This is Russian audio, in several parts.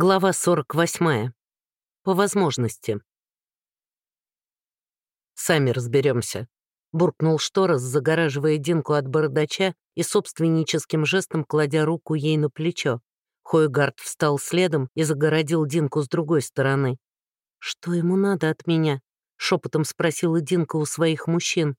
Глава 48. По возможности. «Сами разберемся», — буркнул Шторос, загораживая Динку от бородача и собственническим жестом кладя руку ей на плечо. Хойгард встал следом и загородил Динку с другой стороны. «Что ему надо от меня?» — шепотом спросила Динка у своих мужчин.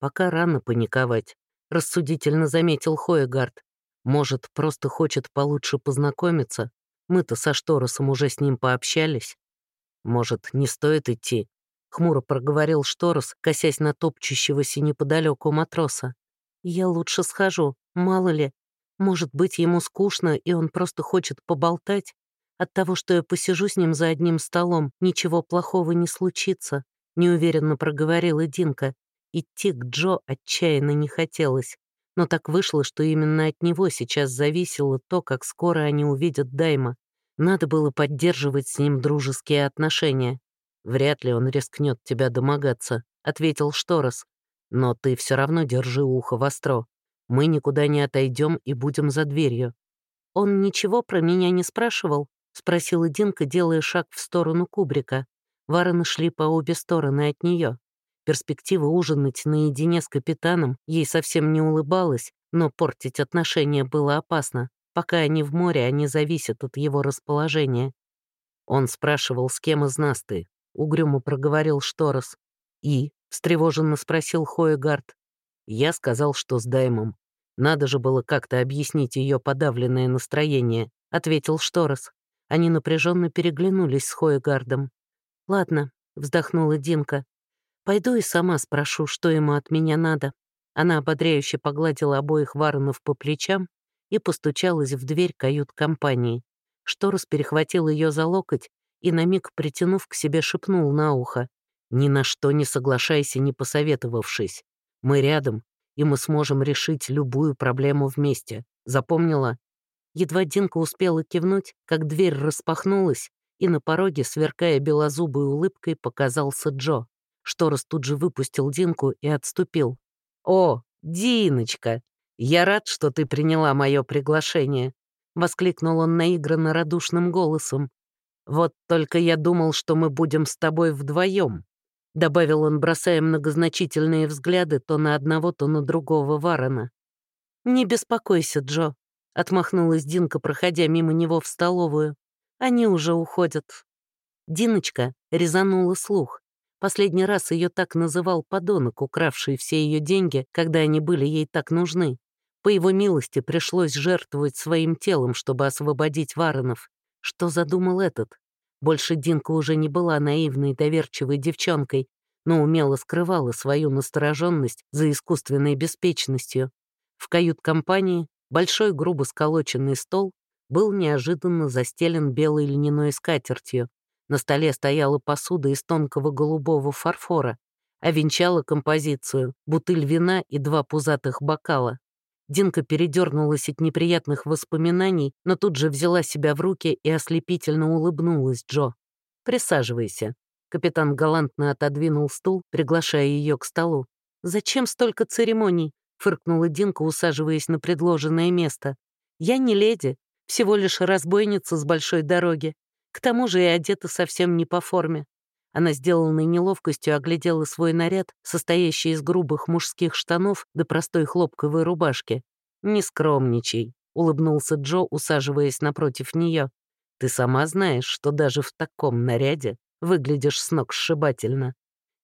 «Пока рано паниковать», — рассудительно заметил Хойгард. «Может, просто хочет получше познакомиться, мы-то со Шторосом уже с ним пообщались. Может, не стоит идти?» — хмуро проговорил Шторос, косясь на топчущегося неподалеку матроса. «Я лучше схожу, мало ли. Может быть, ему скучно, и он просто хочет поболтать? От того, что я посижу с ним за одним столом, ничего плохого не случится», — неуверенно проговорила Динка. Идти к Джо отчаянно не хотелось. Но так вышло, что именно от него сейчас зависело то, как скоро они увидят Дайма. Надо было поддерживать с ним дружеские отношения. «Вряд ли он рискнет тебя домогаться», — ответил Шторос. «Но ты все равно держи ухо востро. Мы никуда не отойдем и будем за дверью». «Он ничего про меня не спрашивал?» — спросила Динка, делая шаг в сторону кубрика. Вороны шли по обе стороны от нее. Перспектива ужинать наедине с капитаном ей совсем не улыбалась, но портить отношения было опасно. Пока они в море, они зависят от его расположения. Он спрашивал, с кем из нас ты. Угрюмо проговорил Шторос. «И?» — встревоженно спросил Хоегард. Я сказал, что с Даймом. Надо же было как-то объяснить ее подавленное настроение, ответил Шторос. Они напряженно переглянулись с Хоегардом. «Ладно», — вздохнула Динка. Пойду и сама спрошу, что ему от меня надо». Она ободряюще погладила обоих Варонов по плечам и постучалась в дверь кают-компании. Шторос перехватил ее за локоть и, на миг притянув к себе, шепнул на ухо. «Ни на что не соглашайся, не посоветовавшись. Мы рядом, и мы сможем решить любую проблему вместе. Запомнила?» Едва Динка успела кивнуть, как дверь распахнулась, и на пороге, сверкая белозубой улыбкой, показался Джо. Шторос тут же выпустил Динку и отступил. «О, Диночка, я рад, что ты приняла мое приглашение», — воскликнул он наигранно радушным голосом. «Вот только я думал, что мы будем с тобой вдвоем», — добавил он, бросая многозначительные взгляды то на одного, то на другого Варона. «Не беспокойся, Джо», — отмахнулась Динка, проходя мимо него в столовую. «Они уже уходят». Диночка резанула слух. Последний раз ее так называл подонок, укравший все ее деньги, когда они были ей так нужны. По его милости пришлось жертвовать своим телом, чтобы освободить Варонов. Что задумал этот? Больше Динка уже не была наивной доверчивой девчонкой, но умело скрывала свою настороженность за искусственной беспечностью. В кают-компании большой грубо сколоченный стол был неожиданно застелен белой льняной скатертью, на столе стояла посуда из тонкого голубого фарфора, а венчала композицию бутыль вина и два пузатых бокала. Динка передернулась от неприятных воспоминаний, но тут же взяла себя в руки и ослепительно улыбнулась Джо. «Присаживайся». Капитан галантно отодвинул стул, приглашая ее к столу. «Зачем столько церемоний?» — фыркнула Динка, усаживаясь на предложенное место. «Я не леди, всего лишь разбойница с большой дороги. К тому же и одета совсем не по форме. Она сделанной неловкостью оглядела свой наряд, состоящий из грубых мужских штанов до простой хлопковой рубашки. «Не скромничай», — улыбнулся Джо, усаживаясь напротив нее. «Ты сама знаешь, что даже в таком наряде выглядишь с ног сшибательно».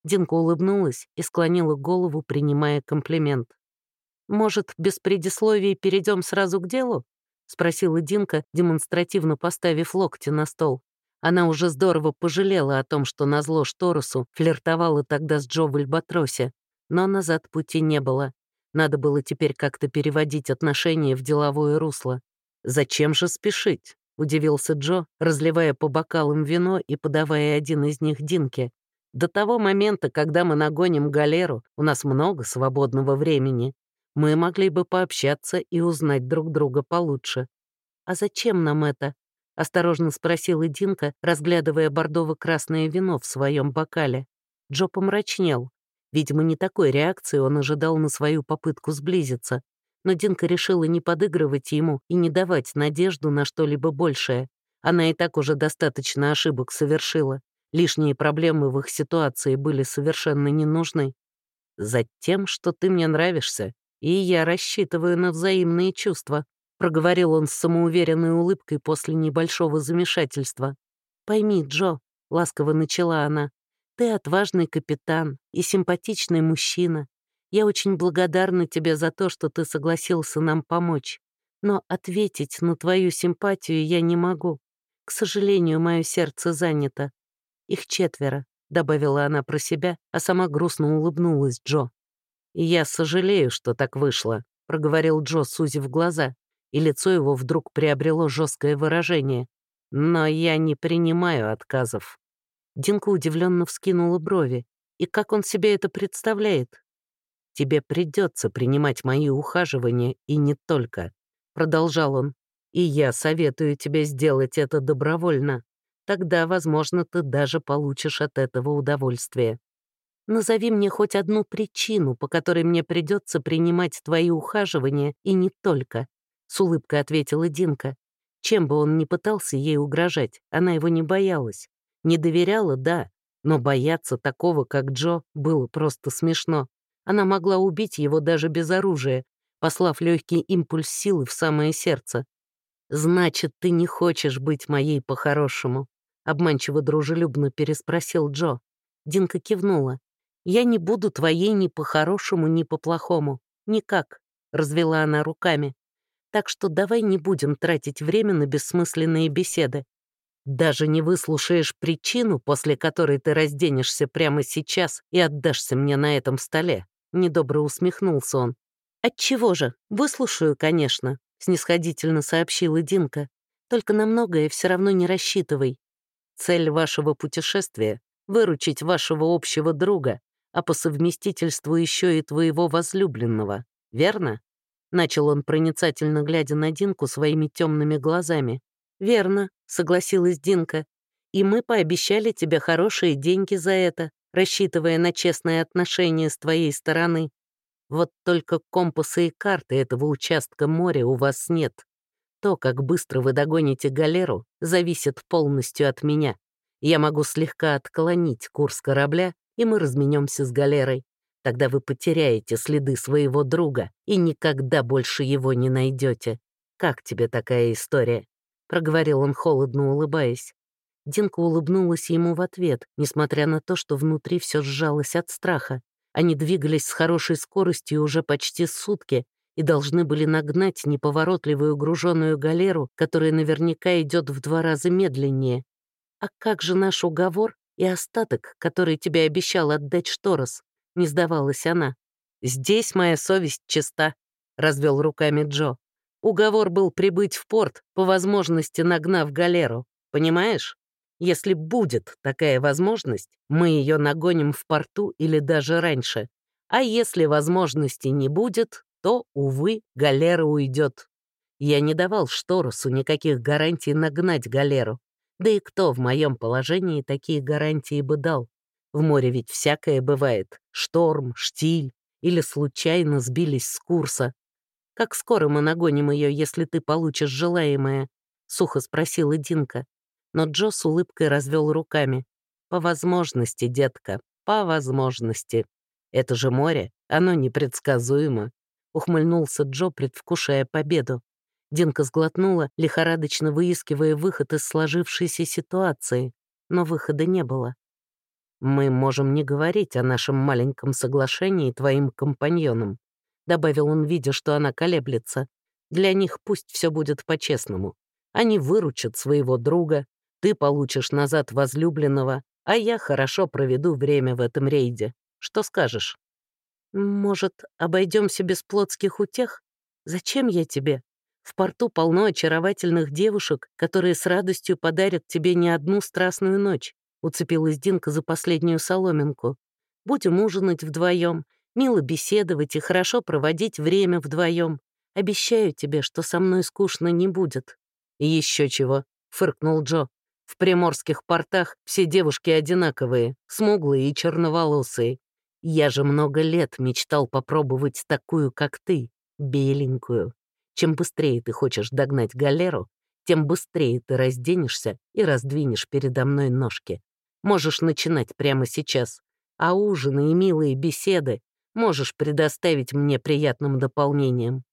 Динка улыбнулась и склонила голову, принимая комплимент. «Может, без предисловий перейдем сразу к делу?» — спросила Динка, демонстративно поставив локти на стол. Она уже здорово пожалела о том, что назло Шторосу флиртовала тогда с Джо в Альбатросе, но назад пути не было. Надо было теперь как-то переводить отношения в деловое русло. «Зачем же спешить?» — удивился Джо, разливая по бокалам вино и подавая один из них Динке. «До того момента, когда мы нагоним галеру, у нас много свободного времени мы могли бы пообщаться и узнать друг друга получше. «А зачем нам это?» — осторожно спросила Динка, разглядывая бордово-красное вино в своем бокале. Джо помрачнел. Видимо, не такой реакции он ожидал на свою попытку сблизиться. Но Динка решила не подыгрывать ему и не давать надежду на что-либо большее. Она и так уже достаточно ошибок совершила. Лишние проблемы в их ситуации были совершенно не нужны. Затем, что ты мне нравишься, и я рассчитываю на взаимные чувства», проговорил он с самоуверенной улыбкой после небольшого замешательства. «Пойми, Джо», — ласково начала она, «ты отважный капитан и симпатичный мужчина. Я очень благодарна тебе за то, что ты согласился нам помочь. Но ответить на твою симпатию я не могу. К сожалению, мое сердце занято. Их четверо, — добавила она про себя, а сама грустно улыбнулась Джо. «И я сожалею, что так вышло», — проговорил Джо, сузив глаза, и лицо его вдруг приобрело жесткое выражение. «Но я не принимаю отказов». Динка удивленно вскинула брови. «И как он себе это представляет?» «Тебе придется принимать мои ухаживания, и не только», — продолжал он. «И я советую тебе сделать это добровольно. Тогда, возможно, ты даже получишь от этого удовольствие. Назови мне хоть одну причину, по которой мне придется принимать твои ухаживания, и не только», — с улыбкой ответила Динка. Чем бы он ни пытался ей угрожать, она его не боялась. Не доверяла, да, но бояться такого, как Джо, было просто смешно. Она могла убить его даже без оружия, послав легкий импульс силы в самое сердце. «Значит, ты не хочешь быть моей по-хорошему?» — обманчиво дружелюбно переспросил Джо. Динка кивнула. «Я не буду твоей ни по-хорошему, ни по-плохому. Никак», — развела она руками. «Так что давай не будем тратить время на бессмысленные беседы. Даже не выслушаешь причину, после которой ты разденешься прямо сейчас и отдашься мне на этом столе», — недобро усмехнулся он. «Отчего же? Выслушаю, конечно», — снисходительно сообщила Динка. «Только на многое все равно не рассчитывай. Цель вашего путешествия — выручить вашего общего друга, а по совместительству еще и твоего возлюбленного, верно?» Начал он проницательно глядя на Динку своими темными глазами. «Верно», — согласилась Динка. «И мы пообещали тебе хорошие деньги за это, рассчитывая на честное отношение с твоей стороны. Вот только компаса и карты этого участка моря у вас нет. То, как быстро вы догоните галеру, зависит полностью от меня. Я могу слегка отклонить курс корабля, и мы разменемся с галерой. Тогда вы потеряете следы своего друга и никогда больше его не найдете. Как тебе такая история?» проговорил он холодно, улыбаясь. Динка улыбнулась ему в ответ, несмотря на то, что внутри все сжалось от страха. Они двигались с хорошей скоростью уже почти сутки и должны были нагнать неповоротливую груженную галеру, которая наверняка идет в два раза медленнее. «А как же наш уговор и остаток, который тебе обещал отдать Шторос?» — не сдавалась она. «Здесь моя совесть чиста», — развел руками Джо. Уговор был прибыть в порт, по возможности нагнав галеру. Понимаешь? Если будет такая возможность, мы ее нагоним в порту или даже раньше. А если возможности не будет, то, увы, галера уйдет. Я не давал Шторусу никаких гарантий нагнать галеру. Да и кто в моем положении такие гарантии бы дал? В море ведь всякое бывает. Шторм, штиль или случайно сбились с курса. «Как скоро мы нагоним ее, если ты получишь желаемое?» — сухо спросила Динка. Но Джо с улыбкой развел руками. «По возможности, детка, по возможности. Это же море, оно непредсказуемо», — ухмыльнулся Джо, предвкушая победу. Динка сглотнула, лихорадочно выискивая выход из сложившейся ситуации, но выхода не было. «Мы можем не говорить о нашем маленьком соглашении твоим компаньонам», добавил он, видя, что она колеблется. «Для них пусть все будет по-честному. Они выручат своего друга, ты получишь назад возлюбленного, а я хорошо проведу время в этом рейде. Что скажешь?» «Может, обойдемся без плотских утех? Зачем я тебе? В порту полно очаровательных девушек, которые с радостью подарят тебе не одну страстную ночь», уцепилась Динка за последнюю соломинку. «Будем ужинать вдвоем, мило беседовать и хорошо проводить время вдвоем. Обещаю тебе, что со мной скучно не будет». «И еще чего», — фыркнул Джо. «В приморских портах все девушки одинаковые, смуглые и черноволосые. Я же много лет мечтал попробовать такую, как ты, беленькую. Чем быстрее ты хочешь догнать галеру, тем быстрее ты разденешься и раздвинешь передо мной ножки. Можешь начинать прямо сейчас. А ужины и милые беседы можешь предоставить мне приятным дополнением».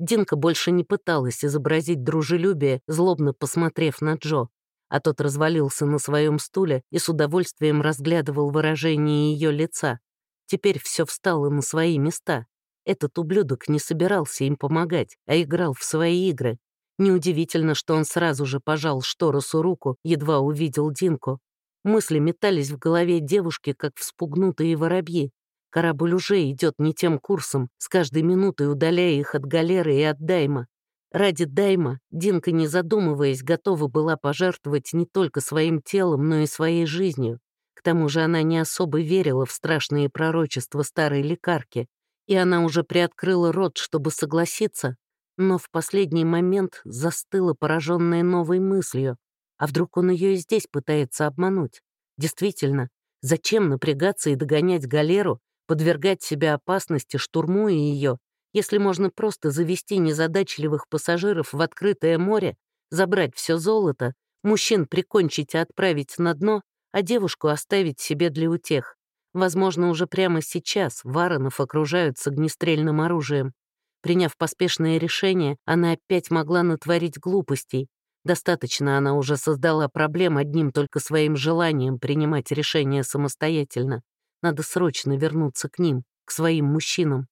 Динка больше не пыталась изобразить дружелюбие, злобно посмотрев на Джо, а тот развалился на своем стуле и с удовольствием разглядывал выражение ее лица. Теперь все встало на свои места. Этот ублюдок не собирался им помогать, а играл в свои игры. Неудивительно, что он сразу же пожал Шторосу руку, едва увидел Динку. Мысли метались в голове девушки, как вспугнутые воробьи. Корабль уже идет не тем курсом, с каждой минутой удаляя их от галеры и от Дайма. Ради Дайма Динка, не задумываясь, готова была пожертвовать не только своим телом, но и своей жизнью. К тому же она не особо верила в страшные пророчества старой лекарки, и она уже приоткрыла рот, чтобы согласиться, но в последний момент застыла, пораженная новой мыслью. А вдруг он ее и здесь пытается обмануть? Действительно, зачем напрягаться и догонять галеру, подвергать себя опасности, штурмуя ее, если можно просто завести незадачливых пассажиров в открытое море, забрать все золото, мужчин прикончить и отправить на дно, а девушку оставить себе для утех. Возможно, уже прямо сейчас Варонов окружают с огнестрельным оружием. Приняв поспешное решение, она опять могла натворить глупостей. Достаточно она уже создала проблем одним только своим желанием принимать решения самостоятельно. Надо срочно вернуться к ним, к своим мужчинам.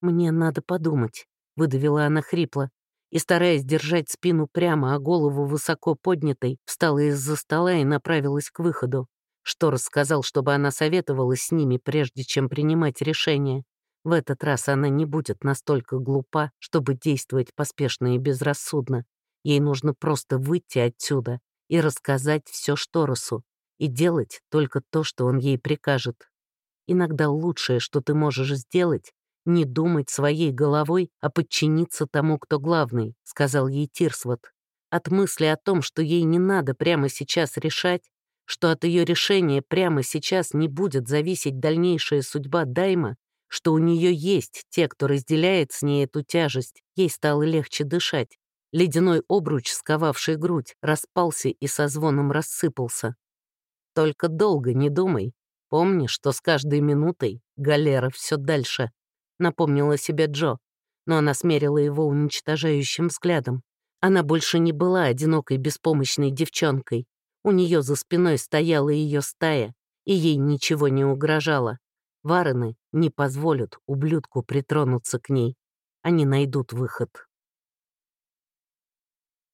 «Мне надо подумать», — выдавила она хрипло. И, стараясь держать спину прямо, а голову высоко поднятой, встала из-за стола и направилась к выходу. Что рассказал, чтобы она советовалась с ними, прежде чем принимать решение. В этот раз она не будет настолько глупа, чтобы действовать поспешно и безрассудно. Ей нужно просто выйти отсюда и рассказать все Шторосу, и делать только то, что он ей прикажет. Иногда лучшее, что ты можешь сделать, не думать своей головой, а подчиниться тому, кто главный», — сказал ей Тирсвот. От мысли о том, что ей не надо прямо сейчас решать, что от ее решения прямо сейчас не будет зависеть дальнейшая судьба Дайма, что у нее есть те, кто разделяет с ней эту тяжесть, ей стало легче дышать. Ледяной обруч, сковавший грудь, распался и со звоном рассыпался. «Только долго не думай. Помни, что с каждой минутой галера все дальше», напомнила себе Джо, но она смерила его уничтожающим взглядом. Она больше не была одинокой беспомощной девчонкой. У нее за спиной стояла ее стая, и ей ничего не угрожало. Варены не позволят ублюдку притронуться к ней. Они найдут выход.